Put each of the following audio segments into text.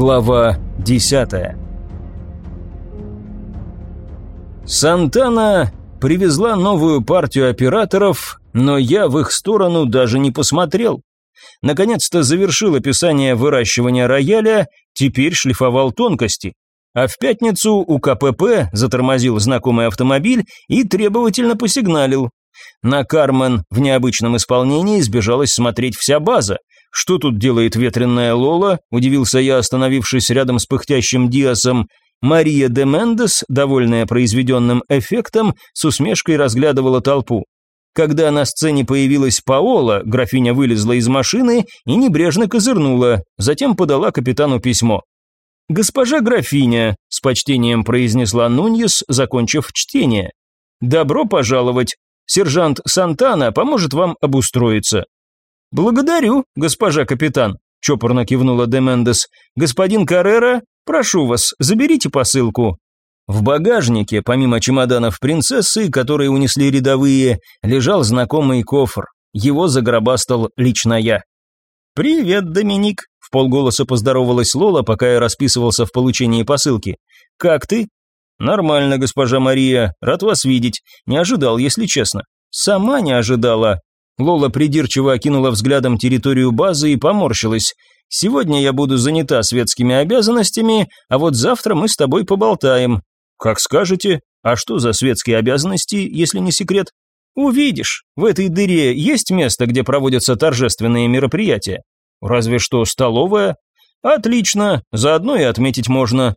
Глава 10 Сантана привезла новую партию операторов, но я в их сторону даже не посмотрел. Наконец-то завершил описание выращивания рояля, теперь шлифовал тонкости. А в пятницу у КПП затормозил знакомый автомобиль и требовательно посигналил. На Кармен в необычном исполнении сбежалась смотреть вся база. «Что тут делает ветреная Лола?» – удивился я, остановившись рядом с пыхтящим Диасом. Мария де Мендес, довольная произведенным эффектом, с усмешкой разглядывала толпу. Когда на сцене появилась Паола, графиня вылезла из машины и небрежно козырнула, затем подала капитану письмо. «Госпожа графиня», – с почтением произнесла Нуньес, закончив чтение. «Добро пожаловать. Сержант Сантана поможет вам обустроиться. «Благодарю, госпожа капитан», – чопорно кивнула Демендес. «Господин Каррера, прошу вас, заберите посылку». В багажнике, помимо чемоданов принцессы, которые унесли рядовые, лежал знакомый кофр. Его загробастал лично я. «Привет, Доминик», – в полголоса поздоровалась Лола, пока я расписывался в получении посылки. «Как ты?» «Нормально, госпожа Мария, рад вас видеть. Не ожидал, если честно». «Сама не ожидала», Лола придирчиво окинула взглядом территорию базы и поморщилась. «Сегодня я буду занята светскими обязанностями, а вот завтра мы с тобой поболтаем». «Как скажете. А что за светские обязанности, если не секрет?» «Увидишь. В этой дыре есть место, где проводятся торжественные мероприятия?» «Разве что столовая?» «Отлично. Заодно и отметить можно».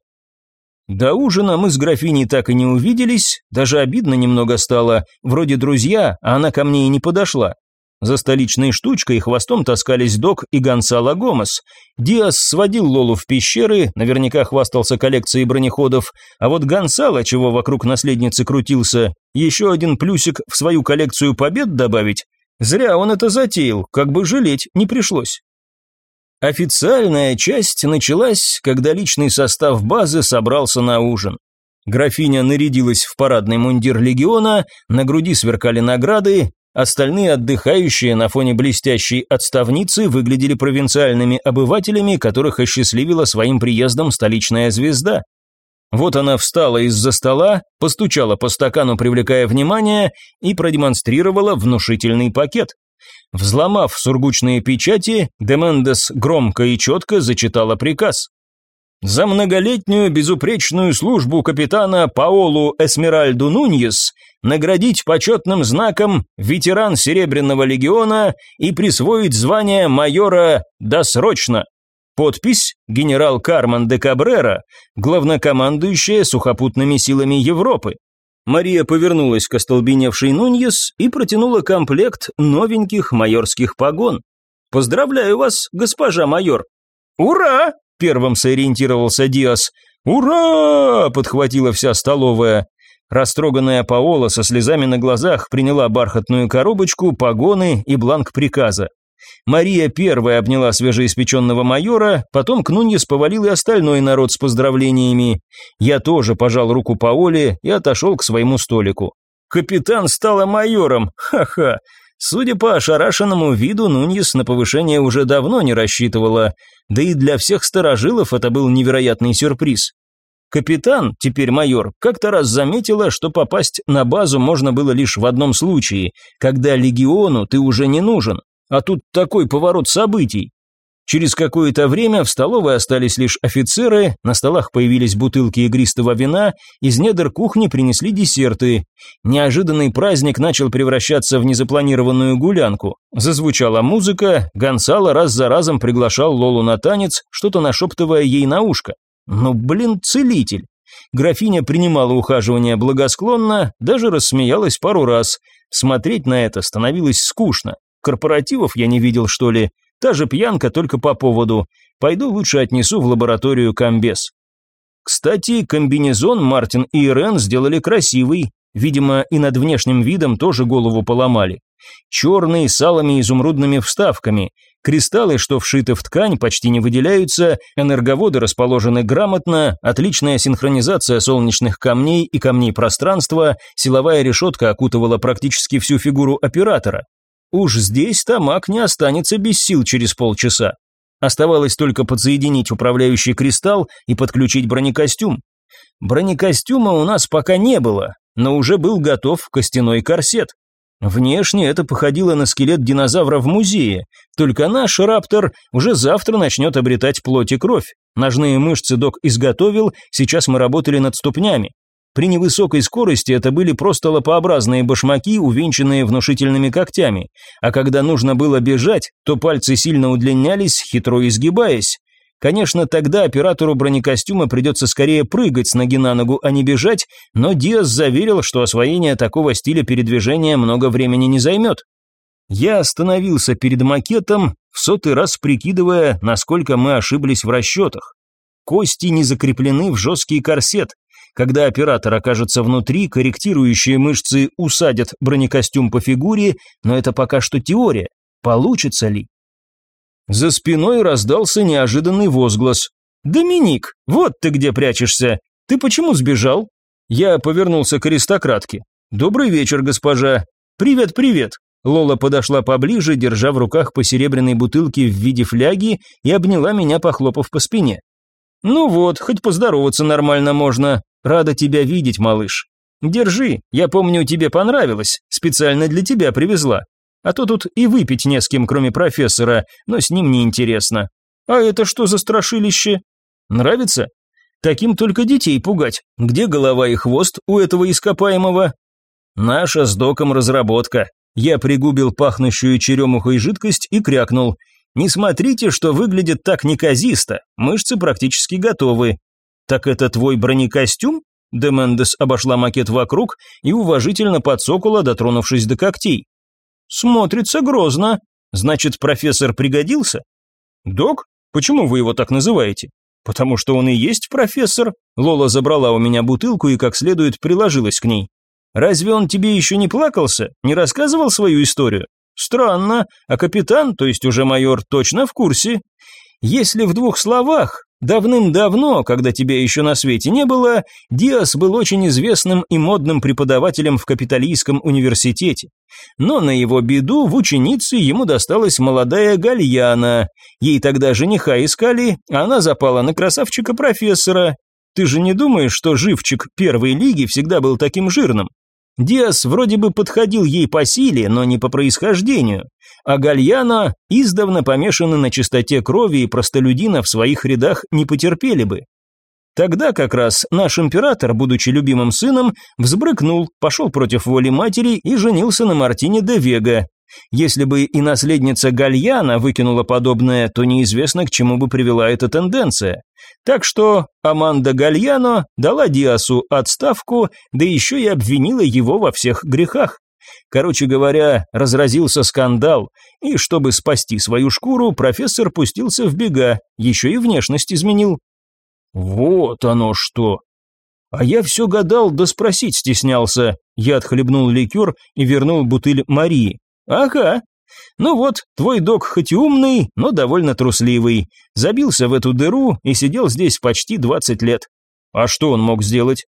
До ужина мы с графиней так и не увиделись, даже обидно немного стало, вроде друзья, а она ко мне и не подошла. За столичной штучкой хвостом таскались Док и Гонсало Гомес. Диас сводил Лолу в пещеры, наверняка хвастался коллекцией бронеходов, а вот Гонсало, чего вокруг наследницы крутился, еще один плюсик в свою коллекцию побед добавить? Зря он это затеял, как бы жалеть не пришлось. Официальная часть началась, когда личный состав базы собрался на ужин. Графиня нарядилась в парадный мундир легиона, на груди сверкали награды, Остальные отдыхающие на фоне блестящей отставницы выглядели провинциальными обывателями, которых осчастливила своим приездом столичная звезда. Вот она встала из-за стола, постучала по стакану, привлекая внимание, и продемонстрировала внушительный пакет. Взломав сургучные печати, Демендес громко и четко зачитала приказ за многолетнюю безупречную службу капитана Паолу Эсмеральду Нуньес наградить почетным знаком ветеран Серебряного легиона и присвоить звание майора досрочно. Подпись генерал Карман де Кабрера, главнокомандующая сухопутными силами Европы. Мария повернулась к остолбеневшей Нуньес и протянула комплект новеньких майорских погон. «Поздравляю вас, госпожа майор!» «Ура!» Первым сориентировался Диас. «Ура!» – подхватила вся столовая. Растроганная Паола со слезами на глазах приняла бархатную коробочку, погоны и бланк приказа. Мария первая обняла свежеиспеченного майора, потом к Нуньес повалил и остальной народ с поздравлениями. Я тоже пожал руку Паоле и отошел к своему столику. «Капитан стала майором! Ха-ха! Судя по ошарашенному виду, Нуньес на повышение уже давно не рассчитывала, да и для всех старожилов это был невероятный сюрприз. Капитан, теперь майор, как-то раз заметила, что попасть на базу можно было лишь в одном случае, когда легиону ты уже не нужен. А тут такой поворот событий. Через какое-то время в столовой остались лишь офицеры, на столах появились бутылки игристого вина, из недр кухни принесли десерты. Неожиданный праздник начал превращаться в незапланированную гулянку. Зазвучала музыка, Гонсало раз за разом приглашал Лолу на танец, что-то нашептывая ей на ушко. Ну, блин, целитель. Графиня принимала ухаживание благосклонно, даже рассмеялась пару раз. Смотреть на это становилось скучно. Корпоративов я не видел, что ли. Та же пьянка, только по поводу. Пойду лучше отнесу в лабораторию комбез. Кстати, комбинезон Мартин и Ирен сделали красивый. Видимо, и над внешним видом тоже голову поломали. Черный, с алыми изумрудными вставками. Кристаллы, что вшиты в ткань, почти не выделяются, энерговоды расположены грамотно, отличная синхронизация солнечных камней и камней пространства, силовая решетка окутывала практически всю фигуру оператора. Уж здесь Тамак не останется без сил через полчаса. Оставалось только подсоединить управляющий кристалл и подключить бронекостюм. Бронекостюма у нас пока не было, но уже был готов костяной корсет. Внешне это походило на скелет динозавра в музее, только наш раптор уже завтра начнет обретать плоть и кровь. Ножные мышцы док изготовил, сейчас мы работали над ступнями. При невысокой скорости это были просто лопообразные башмаки, увенчанные внушительными когтями, а когда нужно было бежать, то пальцы сильно удлинялись, хитро изгибаясь. Конечно, тогда оператору бронекостюма придется скорее прыгать с ноги на ногу, а не бежать, но Диас заверил, что освоение такого стиля передвижения много времени не займет. Я остановился перед макетом, в сотый раз прикидывая, насколько мы ошиблись в расчетах. Кости не закреплены в жесткий корсет, когда оператор окажется внутри, корректирующие мышцы усадят бронекостюм по фигуре, но это пока что теория. Получится ли? За спиной раздался неожиданный возглас. «Доминик, вот ты где прячешься! Ты почему сбежал?» Я повернулся к аристократке. «Добрый вечер, госпожа!» «Привет, привет!» Лола подошла поближе, держа в руках по серебряной бутылке в виде фляги и обняла меня, похлопав по спине. «Ну вот, хоть поздороваться нормально можно. Рада тебя видеть, малыш. Держи, я помню, тебе понравилось, специально для тебя привезла. А то тут и выпить не с кем, кроме профессора, но с ним неинтересно. А это что за страшилище? Нравится? Таким только детей пугать. Где голова и хвост у этого ископаемого? Наша с доком разработка. Я пригубил пахнущую черемухой жидкость и крякнул. Не смотрите, что выглядит так неказисто, мышцы практически готовы. «Так это твой бронекостюм?» Демендес обошла макет вокруг и уважительно подсокола, дотронувшись до когтей. «Смотрится грозно. Значит, профессор пригодился?» «Док? Почему вы его так называете?» «Потому что он и есть профессор». Лола забрала у меня бутылку и как следует приложилась к ней. «Разве он тебе еще не плакался? Не рассказывал свою историю?» «Странно. А капитан, то есть уже майор, точно в курсе?» Если в двух словах, давным-давно, когда тебя еще на свете не было, Диас был очень известным и модным преподавателем в Капитолийском университете. Но на его беду в ученице ему досталась молодая Гальяна. Ей тогда жениха искали, а она запала на красавчика-профессора. Ты же не думаешь, что живчик первой лиги всегда был таким жирным? Диас вроде бы подходил ей по силе, но не по происхождению, а Гальяна издавна помешаны на чистоте крови и простолюдина в своих рядах не потерпели бы. Тогда как раз наш император, будучи любимым сыном, взбрыкнул, пошел против воли матери и женился на Мартине де Вега. Если бы и наследница Гальяна выкинула подобное, то неизвестно, к чему бы привела эта тенденция. Так что Аманда Гальяно дала Диасу отставку, да еще и обвинила его во всех грехах. Короче говоря, разразился скандал, и чтобы спасти свою шкуру, профессор пустился в бега, еще и внешность изменил. Вот оно что! А я все гадал, да спросить стеснялся. Я отхлебнул ликер и вернул бутыль Марии. Ага, ну вот, твой док хоть умный, но довольно трусливый. Забился в эту дыру и сидел здесь почти двадцать лет. А что он мог сделать?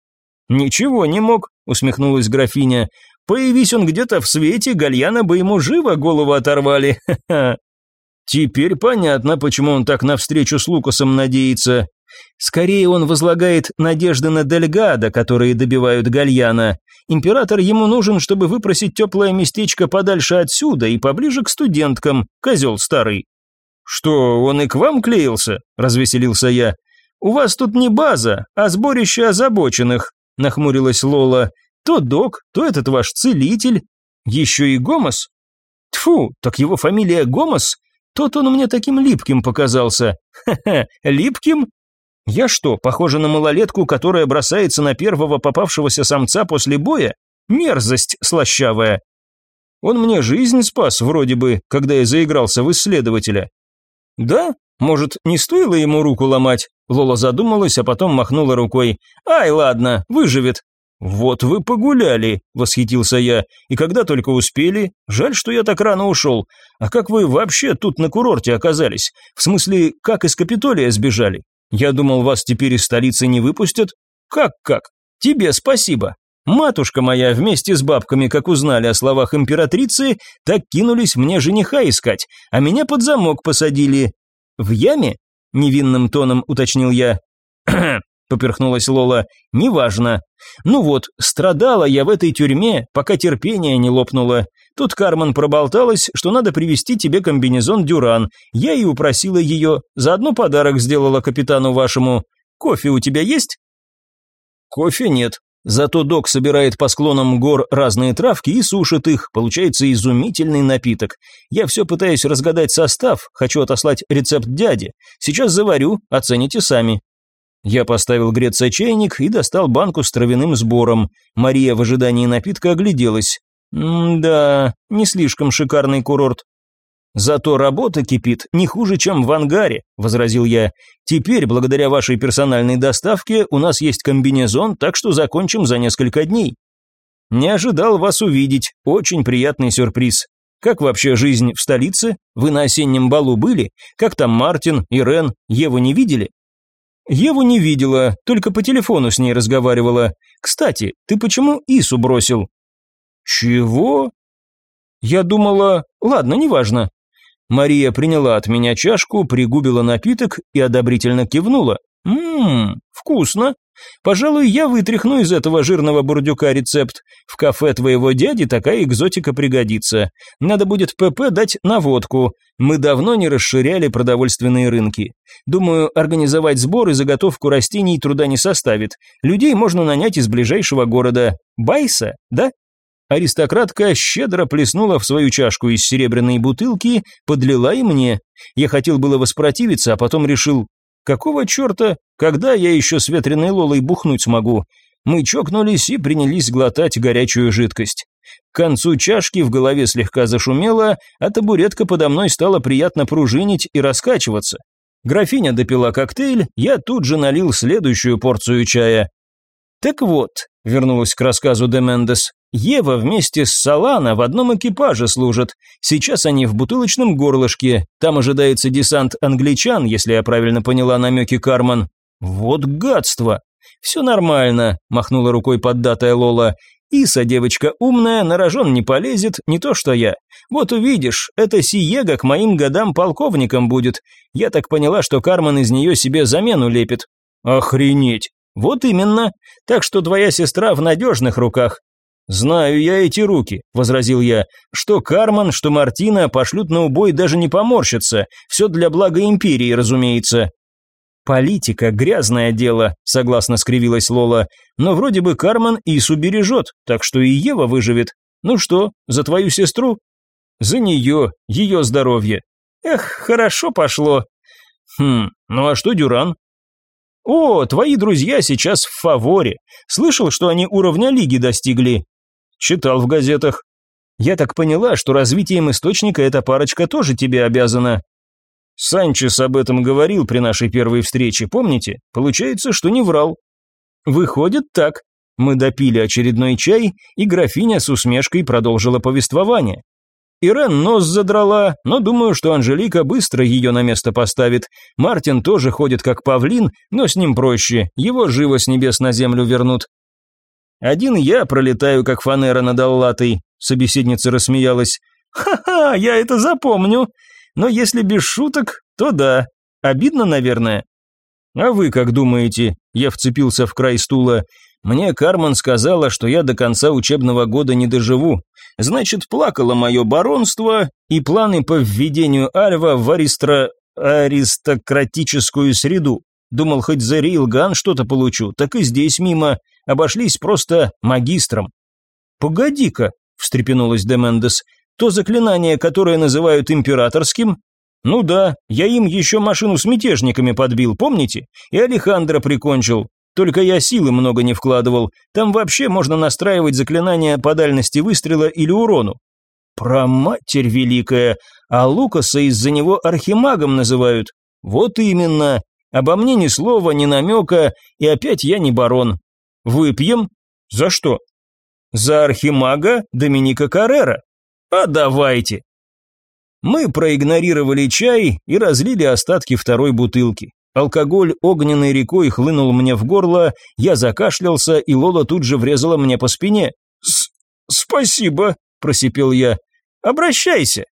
Ничего не мог, усмехнулась графиня. Появись он где-то в свете, Гальяна бы ему живо голову оторвали. Ха-ха. Теперь понятно, почему он так навстречу с Лукасом надеется. Скорее он возлагает надежды на Дельгада, которые добивают Гальяна. Император ему нужен, чтобы выпросить теплое местечко подальше отсюда и поближе к студенткам, козел старый. «Что, он и к вам клеился?» – развеселился я. «У вас тут не база, а сборище озабоченных», – нахмурилась Лола. «То док, то этот ваш целитель. Еще и Гомос?» Тфу, так его фамилия Гомос? Тот он мне таким липким показался. Ха-ха, липким? Я что, похожа на малолетку, которая бросается на первого попавшегося самца после боя? Мерзость слащавая. Он мне жизнь спас, вроде бы, когда я заигрался в исследователя. Да? Может, не стоило ему руку ломать? Лола задумалась, а потом махнула рукой. Ай, ладно, выживет. Вот вы погуляли, восхитился я. И когда только успели? Жаль, что я так рано ушел. А как вы вообще тут на курорте оказались? В смысле, как из Капитолия сбежали? Я думал, вас теперь из столицы не выпустят. Как-как? Тебе спасибо. Матушка моя вместе с бабками, как узнали о словах императрицы, так кинулись мне жениха искать, а меня под замок посадили. В яме? Невинным тоном уточнил я. поперхнулась Лола. Неважно. Ну вот, страдала я в этой тюрьме, пока терпение не лопнуло. Тут Кармен проболталась, что надо привезти тебе комбинезон Дюран. Я и упросила ее, заодно подарок сделала капитану вашему. Кофе у тебя есть? Кофе нет. Зато док собирает по склонам гор разные травки и сушит их, получается изумительный напиток. Я все пытаюсь разгадать состав, хочу отослать рецепт дяде. Сейчас заварю, оцените сами. Я поставил греться чайник и достал банку с травяным сбором. Мария в ожидании напитка огляделась. «Да, не слишком шикарный курорт». «Зато работа кипит не хуже, чем в ангаре», – возразил я. «Теперь, благодаря вашей персональной доставке, у нас есть комбинезон, так что закончим за несколько дней». «Не ожидал вас увидеть. Очень приятный сюрприз. Как вообще жизнь в столице? Вы на осеннем балу были? Как там Мартин, Ирен, Еву не видели?» Еву не видела, только по телефону с ней разговаривала. Кстати, ты почему Ису бросил? Чего? Я думала, ладно, неважно. Мария приняла от меня чашку, пригубила напиток и одобрительно кивнула. Ммм, вкусно. Пожалуй, я вытряхну из этого жирного бурдюка рецепт. В кафе твоего дяди такая экзотика пригодится. Надо будет ПП дать на водку. Мы давно не расширяли продовольственные рынки. Думаю, организовать сбор и заготовку растений труда не составит. Людей можно нанять из ближайшего города. Байса, да? Аристократка щедро плеснула в свою чашку из серебряной бутылки, подлила и мне. Я хотел было воспротивиться, а потом решил, Какого черта, когда я еще с ветреной лолой бухнуть смогу? Мы чокнулись и принялись глотать горячую жидкость. К концу чашки в голове слегка зашумело, а табуретка подо мной стала приятно пружинить и раскачиваться. Графиня допила коктейль, я тут же налил следующую порцию чая. Так вот, вернулась к рассказу Демендес, Ева вместе с Салана в одном экипаже служат. Сейчас они в бутылочном горлышке. Там ожидается десант англичан, если я правильно поняла намеки Карман. Вот гадство. Все нормально, махнула рукой поддатая Лола. Иса, девочка умная, на рожон не полезет, не то что я. Вот увидишь, эта Сиега к моим годам полковником будет. Я так поняла, что Карман из нее себе замену лепит. Охренеть. Вот именно. Так что твоя сестра в надежных руках. «Знаю я эти руки», – возразил я. «Что Карман, что Мартина пошлют на убой даже не поморщатся. Все для блага империи, разумеется». «Политика – грязное дело», – согласно скривилась Лола. «Но вроде бы Карман Ису бережет, так что и Ева выживет. Ну что, за твою сестру?» «За нее, ее здоровье». «Эх, хорошо пошло». «Хм, ну а что Дюран?» «О, твои друзья сейчас в фаворе. Слышал, что они уровня лиги достигли?» Читал в газетах. Я так поняла, что развитием источника эта парочка тоже тебе обязана. Санчес об этом говорил при нашей первой встрече, помните? Получается, что не врал. Выходит так. Мы допили очередной чай, и графиня с усмешкой продолжила повествование. Ирен нос задрала, но думаю, что Анжелика быстро ее на место поставит. Мартин тоже ходит как павлин, но с ним проще, его живо с небес на землю вернут. Один я пролетаю, как фанера над Аллатой», – собеседница рассмеялась. «Ха-ха, я это запомню. Но если без шуток, то да. Обидно, наверное». «А вы как думаете?» – я вцепился в край стула. «Мне Карман сказала, что я до конца учебного года не доживу. Значит, плакало мое баронство и планы по введению Альва в аристро... аристократическую среду. Думал, хоть за Рейлган что-то получу, так и здесь мимо обошлись просто магистром. «Погоди-ка», – встрепенулась Демендес, – «то заклинание, которое называют императорским?» «Ну да, я им еще машину с мятежниками подбил, помните? И Алехандро прикончил. Только я силы много не вкладывал. Там вообще можно настраивать заклинания по дальности выстрела или урону. Про матерь великая, а Лукаса из-за него архимагом называют. Вот именно. Обо мне ни слова, ни намека, и опять я не барон. Выпьем? За что? За архимага Доминика Каррера. А давайте. Мы проигнорировали чай и разлили остатки второй бутылки. Алкоголь огненной рекой хлынул мне в горло, я закашлялся, и Лола тут же врезала мне по спине. «Спасибо», – просипел я. «Обращайся».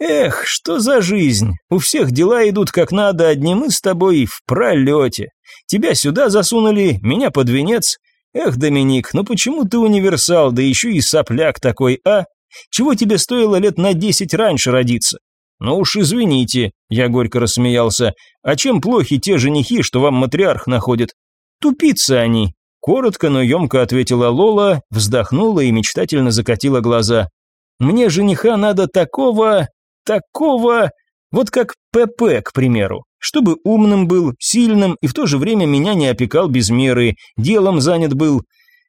Эх, что за жизнь? У всех дела идут как надо, одни мы с тобой в пролете. Тебя сюда засунули, меня под венец. Эх, Доминик, ну почему ты универсал, да еще и сопляк такой, а? Чего тебе стоило лет на десять раньше родиться? Ну уж извините, я горько рассмеялся. А чем плохи те женихи, что вам матриарх находит? Тупицы они. Коротко, но емко ответила Лола, вздохнула и мечтательно закатила глаза. Мне жениха надо такого, такого, вот как ПП, к примеру, чтобы умным был, сильным и в то же время меня не опекал без меры, делом занят был.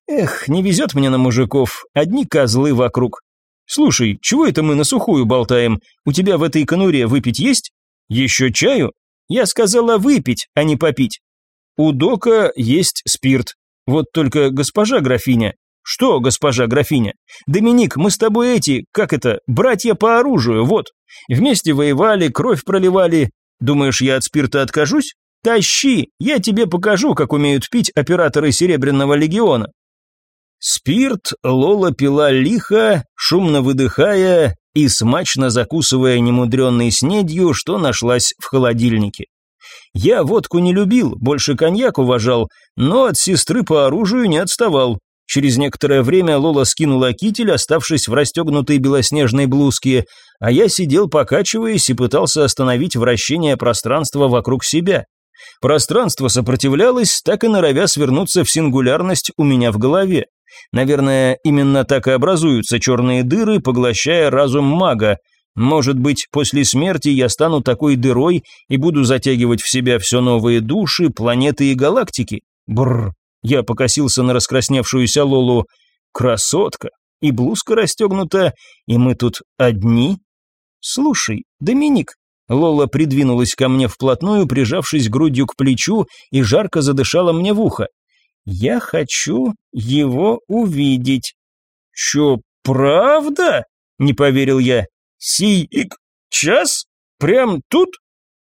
Эх, не везет мне на мужиков, одни козлы вокруг. Слушай, чего это мы на сухую болтаем? У тебя в этой конуре выпить есть? Еще чаю? Я сказала выпить, а не попить. У Дока есть спирт. Вот только госпожа графиня, «Что, госпожа графиня? Доминик, мы с тобой эти, как это, братья по оружию, вот. Вместе воевали, кровь проливали. Думаешь, я от спирта откажусь? Тащи, я тебе покажу, как умеют пить операторы Серебряного легиона». Спирт Лола пила лихо, шумно выдыхая и смачно закусывая немудренной снедью, что нашлась в холодильнике. Я водку не любил, больше коньяк уважал, но от сестры по оружию не отставал. Через некоторое время Лола скинула китель, оставшись в расстегнутой белоснежной блузке, а я сидел покачиваясь и пытался остановить вращение пространства вокруг себя. Пространство сопротивлялось, так и норовя свернуться в сингулярность у меня в голове. Наверное, именно так и образуются черные дыры, поглощая разум мага. Может быть, после смерти я стану такой дырой и буду затягивать в себя все новые души, планеты и галактики? Бррр. Я покосился на раскрасневшуюся Лолу. «Красотка! И блузка расстегнута, и мы тут одни?» «Слушай, Доминик...» Лола придвинулась ко мне вплотную, прижавшись грудью к плечу и жарко задышала мне в ухо. «Я хочу его увидеть». «Чё, правда?» — не поверил я. «Сий час? Прям тут?»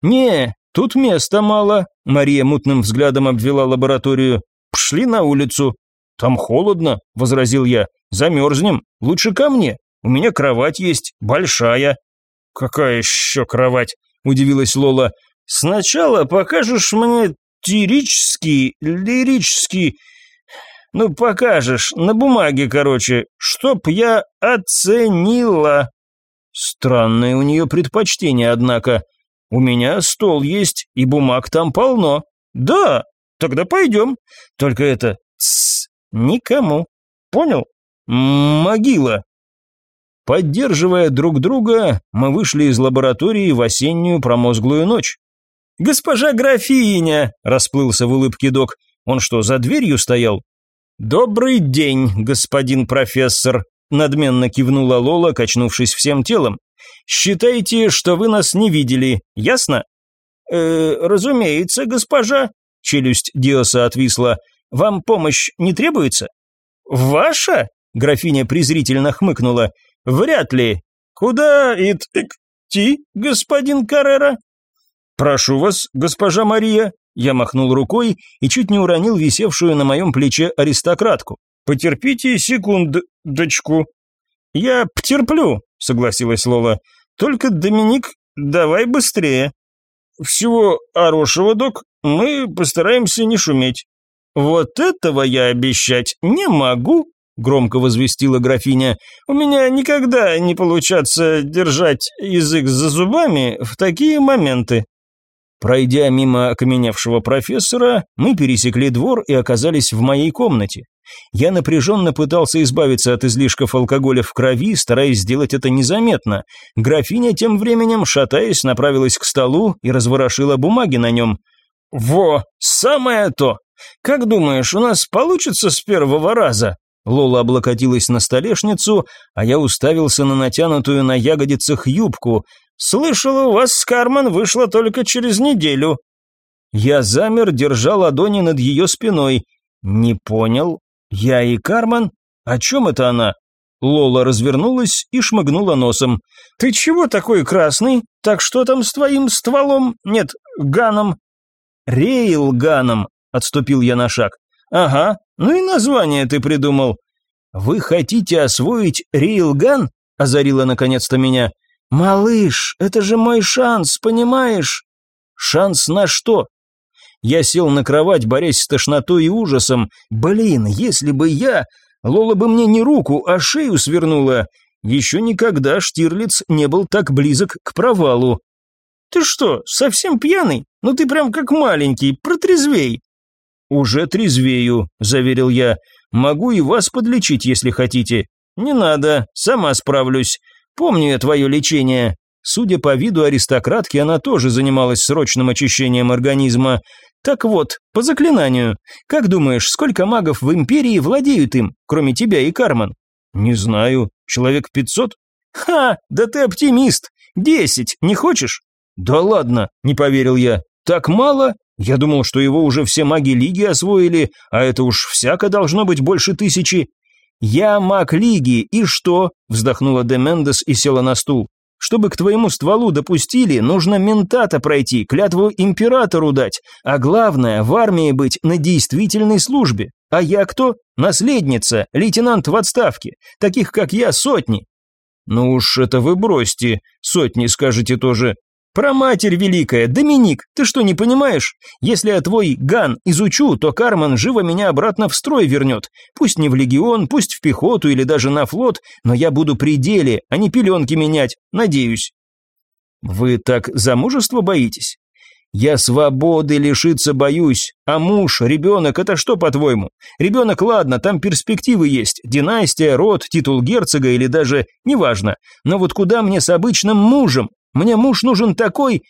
«Не, тут места мало», — Мария мутным взглядом обвела лабораторию. Пошли на улицу. Там холодно, возразил я. Замерзнем. Лучше ко мне. У меня кровать есть, большая. Какая еще кровать? Удивилась Лола. Сначала покажешь мне тирический, лирический... Ну, покажешь, на бумаге, короче, чтоб я оценила. Странное у нее предпочтение, однако. У меня стол есть, и бумаг там полно. Да, Тогда пойдем. Только это... Тссс, никому. Понял? Могила. Поддерживая друг друга, мы вышли из лаборатории в осеннюю промозглую ночь. «Госпожа графиня!» – расплылся в улыбке док. «Он что, за дверью стоял?» «Добрый день, господин профессор!» – надменно кивнула Лола, качнувшись всем телом. «Считайте, что вы нас не видели, ясно?» «Э, разумеется, госпожа», Челюсть Диоса отвисла. «Вам помощь не требуется?» «Ваша?» Графиня презрительно хмыкнула. «Вряд ли. Куда идти, господин Каррера?» «Прошу вас, госпожа Мария». Я махнул рукой и чуть не уронил висевшую на моем плече аристократку. «Потерпите секундочку». «Я потерплю», — согласилась Лола. «Только, Доминик, давай быстрее». «Всего хорошего, док. Мы постараемся не шуметь». «Вот этого я обещать не могу», — громко возвестила графиня. «У меня никогда не получаться держать язык за зубами в такие моменты». Пройдя мимо окаменевшего профессора, мы пересекли двор и оказались в моей комнате. Я напряженно пытался избавиться от излишков алкоголя в крови, стараясь сделать это незаметно. Графиня тем временем, шатаясь, направилась к столу и разворошила бумаги на нем. «Во, самое то! Как думаешь, у нас получится с первого раза?» Лола облокотилась на столешницу, а я уставился на натянутую на ягодицах юбку. «Слышал, у вас с Кармен вышло только через неделю». Я замер, держа ладони над ее спиной. «Не понял, «Я и Карман? О чем это она?» Лола развернулась и шмыгнула носом. «Ты чего такой красный? Так что там с твоим стволом? Нет, ганом?» «Рейлганом», — отступил я на шаг. «Ага, ну и название ты придумал». «Вы хотите освоить рейлган?» — озарила наконец-то меня. «Малыш, это же мой шанс, понимаешь?» «Шанс на что?» Я сел на кровать, борясь с тошнотой и ужасом. «Блин, если бы я...» Лола бы мне не руку, а шею свернула. Еще никогда Штирлиц не был так близок к провалу. «Ты что, совсем пьяный? Ну ты прям как маленький, протрезвей!» «Уже трезвею», — заверил я. «Могу и вас подлечить, если хотите». «Не надо, сама справлюсь. Помню я твое лечение». Судя по виду аристократки, она тоже занималась срочным очищением организма. Так вот, по заклинанию. Как думаешь, сколько магов в Империи владеют им, кроме тебя и Карман? Не знаю. Человек пятьсот? Ха, да ты оптимист. Десять, не хочешь? Да ладно, не поверил я. Так мало? Я думал, что его уже все маги Лиги освоили, а это уж всяко должно быть больше тысячи. «Я маг Лиги, и что?» – вздохнула Демендес и села на стул. Чтобы к твоему стволу допустили, нужно ментата пройти, клятву императору дать, а главное, в армии быть на действительной службе. А я кто? Наследница, лейтенант в отставке. Таких, как я, сотни. Ну уж это вы бросьте, сотни скажете тоже. «Про матерь великая, Доминик, ты что, не понимаешь? Если я твой ган изучу, то Карман живо меня обратно в строй вернет. Пусть не в легион, пусть в пехоту или даже на флот, но я буду при деле, а не пеленки менять, надеюсь». «Вы так замужество боитесь?» «Я свободы лишиться боюсь, а муж, ребенок, это что, по-твоему? Ребенок, ладно, там перспективы есть, династия, род, титул герцога или даже, неважно, но вот куда мне с обычным мужем? Мне муж нужен такой...»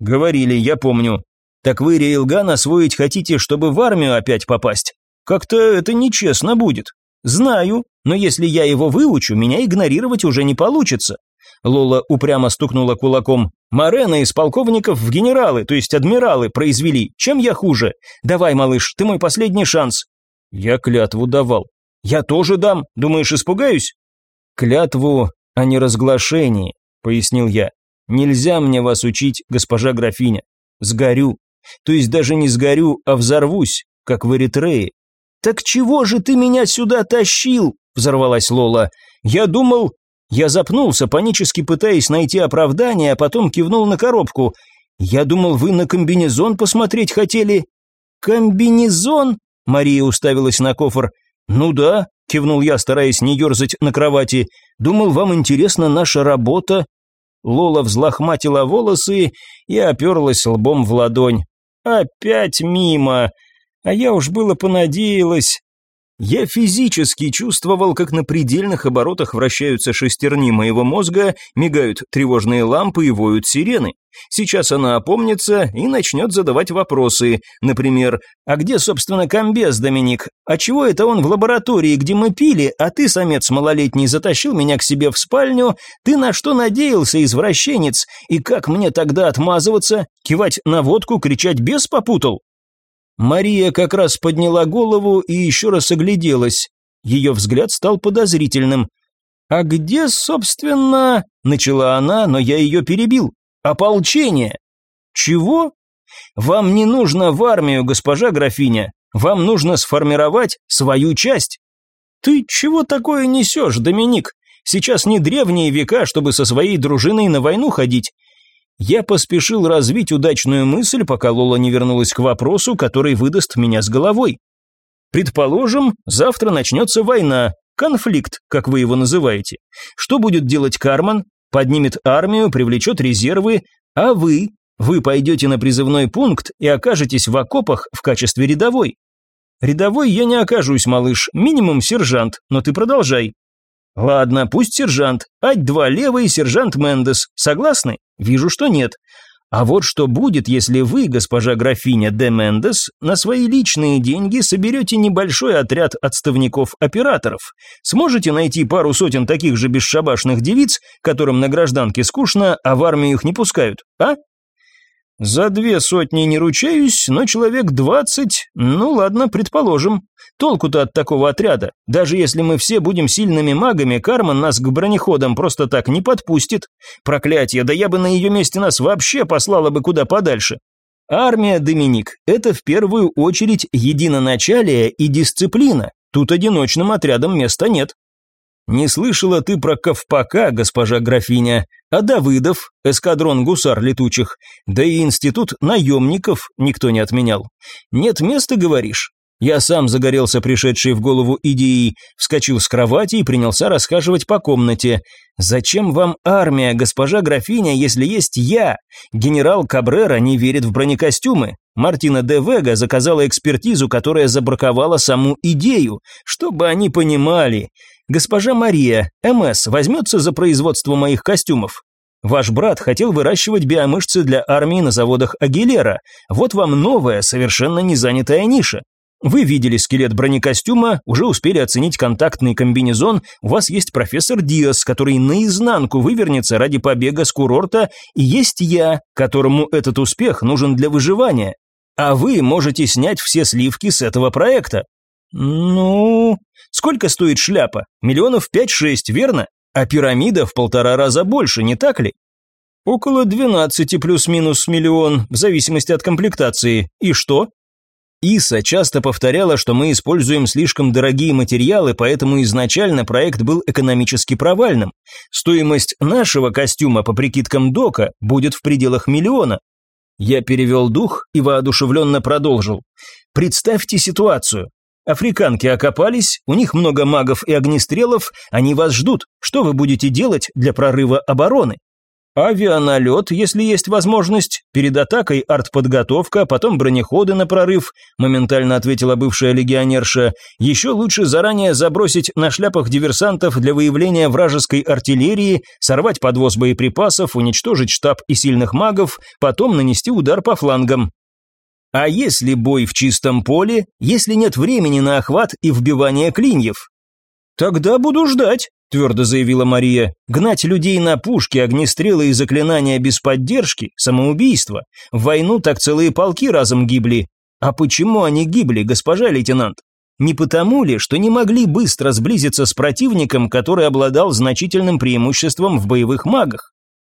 «Говорили, я помню. Так вы, Рейлган, освоить хотите, чтобы в армию опять попасть? Как-то это нечестно будет. Знаю, но если я его выучу, меня игнорировать уже не получится». Лола упрямо стукнула кулаком. «Морена из полковников в генералы, то есть адмиралы, произвели. Чем я хуже? Давай, малыш, ты мой последний шанс». Я клятву давал. «Я тоже дам. Думаешь, испугаюсь?» «Клятву о неразглашении», — пояснил я. Нельзя мне вас учить, госпожа графиня. Сгорю. То есть даже не сгорю, а взорвусь, как в Эритрее. Так чего же ты меня сюда тащил? Взорвалась Лола. Я думал... Я запнулся, панически пытаясь найти оправдание, а потом кивнул на коробку. Я думал, вы на комбинезон посмотреть хотели. Комбинезон? Мария уставилась на кофр. Ну да, кивнул я, стараясь не ерзать на кровати. Думал, вам интересна наша работа, Лола взлохматила волосы и оперлась лбом в ладонь. «Опять мимо! А я уж было понадеялась. Я физически чувствовал, как на предельных оборотах вращаются шестерни моего мозга, мигают тревожные лампы и воют сирены. Сейчас она опомнится и начнет задавать вопросы. Например, «А где, собственно, комбез, Доминик? А чего это он в лаборатории, где мы пили, а ты, самец малолетний, затащил меня к себе в спальню? Ты на что надеялся, извращенец? И как мне тогда отмазываться? Кивать на водку, кричать «бес попутал»?» Мария как раз подняла голову и еще раз огляделась. Ее взгляд стал подозрительным. «А где, собственно...» — начала она, но я ее перебил. «Ополчение!» «Чего?» «Вам не нужно в армию, госпожа графиня. Вам нужно сформировать свою часть». «Ты чего такое несешь, Доминик? Сейчас не древние века, чтобы со своей дружиной на войну ходить. Я поспешил развить удачную мысль, пока Лола не вернулась к вопросу, который выдаст меня с головой. Предположим, завтра начнется война, конфликт, как вы его называете. Что будет делать Карман? Поднимет армию, привлечет резервы, а вы? Вы пойдете на призывной пункт и окажетесь в окопах в качестве рядовой. Рядовой я не окажусь, малыш, минимум сержант, но ты продолжай. Ладно, пусть сержант. Ать-2 левый, сержант Мендес. Согласны? Вижу, что нет. А вот что будет, если вы, госпожа графиня де Мендес, на свои личные деньги соберете небольшой отряд отставников-операторов? Сможете найти пару сотен таких же бесшабашных девиц, которым на гражданке скучно, а в армию их не пускают, а? За две сотни не ручаюсь, но человек двадцать, ну ладно, предположим. Толку-то от такого отряда. Даже если мы все будем сильными магами, Карман нас к бронеходам просто так не подпустит. Проклятие, да я бы на ее месте нас вообще послала бы куда подальше. Армия, Доминик, это в первую очередь единоначалие и дисциплина. Тут одиночным отрядам места нет. Не слышала ты про Ковпака, госпожа графиня, а Давыдов, эскадрон гусар летучих, да и институт наемников никто не отменял. Нет места, говоришь? Я сам загорелся пришедшей в голову идеей, вскочил с кровати и принялся расхаживать по комнате. «Зачем вам армия, госпожа графиня, если есть я? Генерал Кабрера не верит в бронекостюмы. Мартина де Вега заказала экспертизу, которая забраковала саму идею, чтобы они понимали. Госпожа Мария, МС, возьмется за производство моих костюмов. Ваш брат хотел выращивать биомышцы для армии на заводах Агилера. Вот вам новая, совершенно незанятая ниша. Вы видели скелет бронекостюма, уже успели оценить контактный комбинезон, у вас есть профессор Диас, который наизнанку вывернется ради побега с курорта, и есть я, которому этот успех нужен для выживания. А вы можете снять все сливки с этого проекта. Ну, сколько стоит шляпа? Миллионов пять-шесть, верно? А пирамида в полтора раза больше, не так ли? Около двенадцати плюс-минус миллион, в зависимости от комплектации. И что? Иса часто повторяла, что мы используем слишком дорогие материалы, поэтому изначально проект был экономически провальным. Стоимость нашего костюма по прикидкам Дока будет в пределах миллиона. Я перевел дух и воодушевленно продолжил. Представьте ситуацию. Африканки окопались, у них много магов и огнестрелов, они вас ждут. Что вы будете делать для прорыва обороны? Авианалет, если есть возможность, перед атакой артподготовка, потом бронеходы на прорыв, моментально ответила бывшая легионерша. Еще лучше заранее забросить на шляпах диверсантов для выявления вражеской артиллерии, сорвать подвоз боеприпасов, уничтожить штаб и сильных магов, потом нанести удар по флангам. А если бой в чистом поле, если нет времени на охват и вбивание клиньев? Тогда буду ждать, твердо заявила Мария. Гнать людей на пушки, огнестрелы и заклинания без поддержки – самоубийство. В войну так целые полки разом гибли. А почему они гибли, госпожа лейтенант? Не потому ли, что не могли быстро сблизиться с противником, который обладал значительным преимуществом в боевых магах?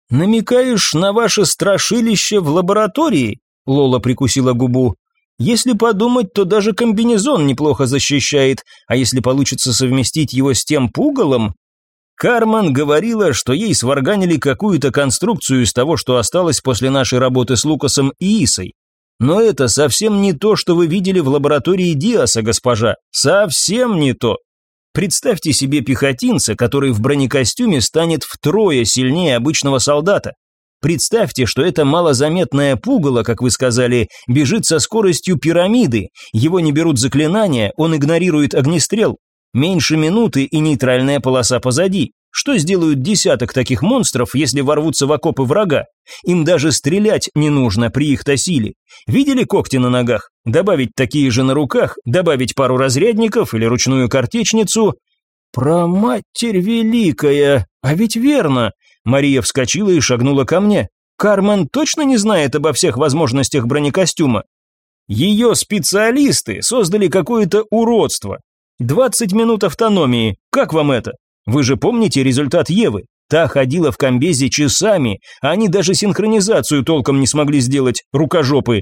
Намекаешь на ваше страшилище в лаборатории? Лола прикусила губу. Если подумать, то даже комбинезон неплохо защищает, а если получится совместить его с тем пугалом, Карман говорила, что ей сварганили какую-то конструкцию из того, что осталось после нашей работы с Лукасом и Исой. Но это совсем не то, что вы видели в лаборатории Диаса, госпожа. Совсем не то. Представьте себе пехотинца, который в бронекостюме станет втрое сильнее обычного солдата. Представьте, что это малозаметное пугало, как вы сказали, бежит со скоростью пирамиды. Его не берут заклинания, он игнорирует огнестрел. Меньше минуты и нейтральная полоса позади. Что сделают десяток таких монстров, если ворвутся в окопы врага? Им даже стрелять не нужно при их-то силе. Видели когти на ногах? Добавить такие же на руках, добавить пару разрядников или ручную картечницу. Про матерь великая, а ведь верно. Мария вскочила и шагнула ко мне. Кармен точно не знает обо всех возможностях бронекостюма. Ее специалисты создали какое-то уродство, 20 минут автономии. Как вам это? Вы же помните результат Евы? Та ходила в комбезе часами, а они даже синхронизацию толком не смогли сделать, рукожопы.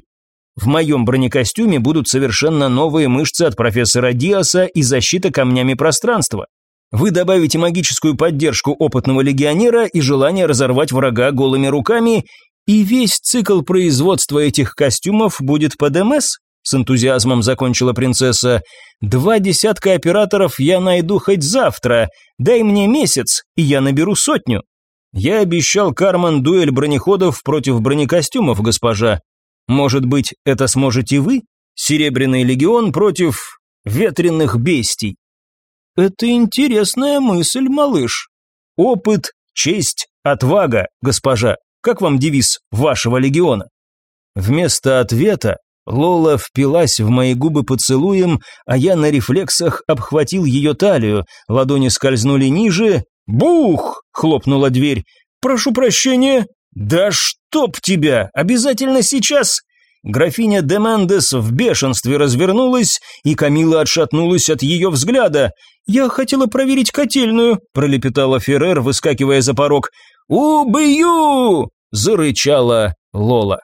В моем бронекостюме будут совершенно новые мышцы от профессора Диаса и защита камнями пространства. Вы добавите магическую поддержку опытного легионера и желание разорвать врага голыми руками, и весь цикл производства этих костюмов будет под МС? с энтузиазмом закончила принцесса. Два десятка операторов я найду хоть завтра. Дай мне месяц, и я наберу сотню. Я обещал Карман дуэль бронеходов против бронекостюмов, госпожа. Может быть, это сможете вы? Серебряный легион против ветреных бестий. Это интересная мысль, малыш. Опыт, честь, отвага, госпожа. Как вам девиз вашего легиона? Вместо ответа Лола впилась в мои губы поцелуем, а я на рефлексах обхватил ее талию, ладони скользнули ниже. «Бух!» — хлопнула дверь. «Прошу прощения!» «Да чтоб тебя! Обязательно сейчас!» Графиня Демендес в бешенстве развернулась, и Камила отшатнулась от ее взгляда. «Я хотела проверить котельную», – пролепетала Феррер, выскакивая за порог. «Убью!» – зарычала Лола.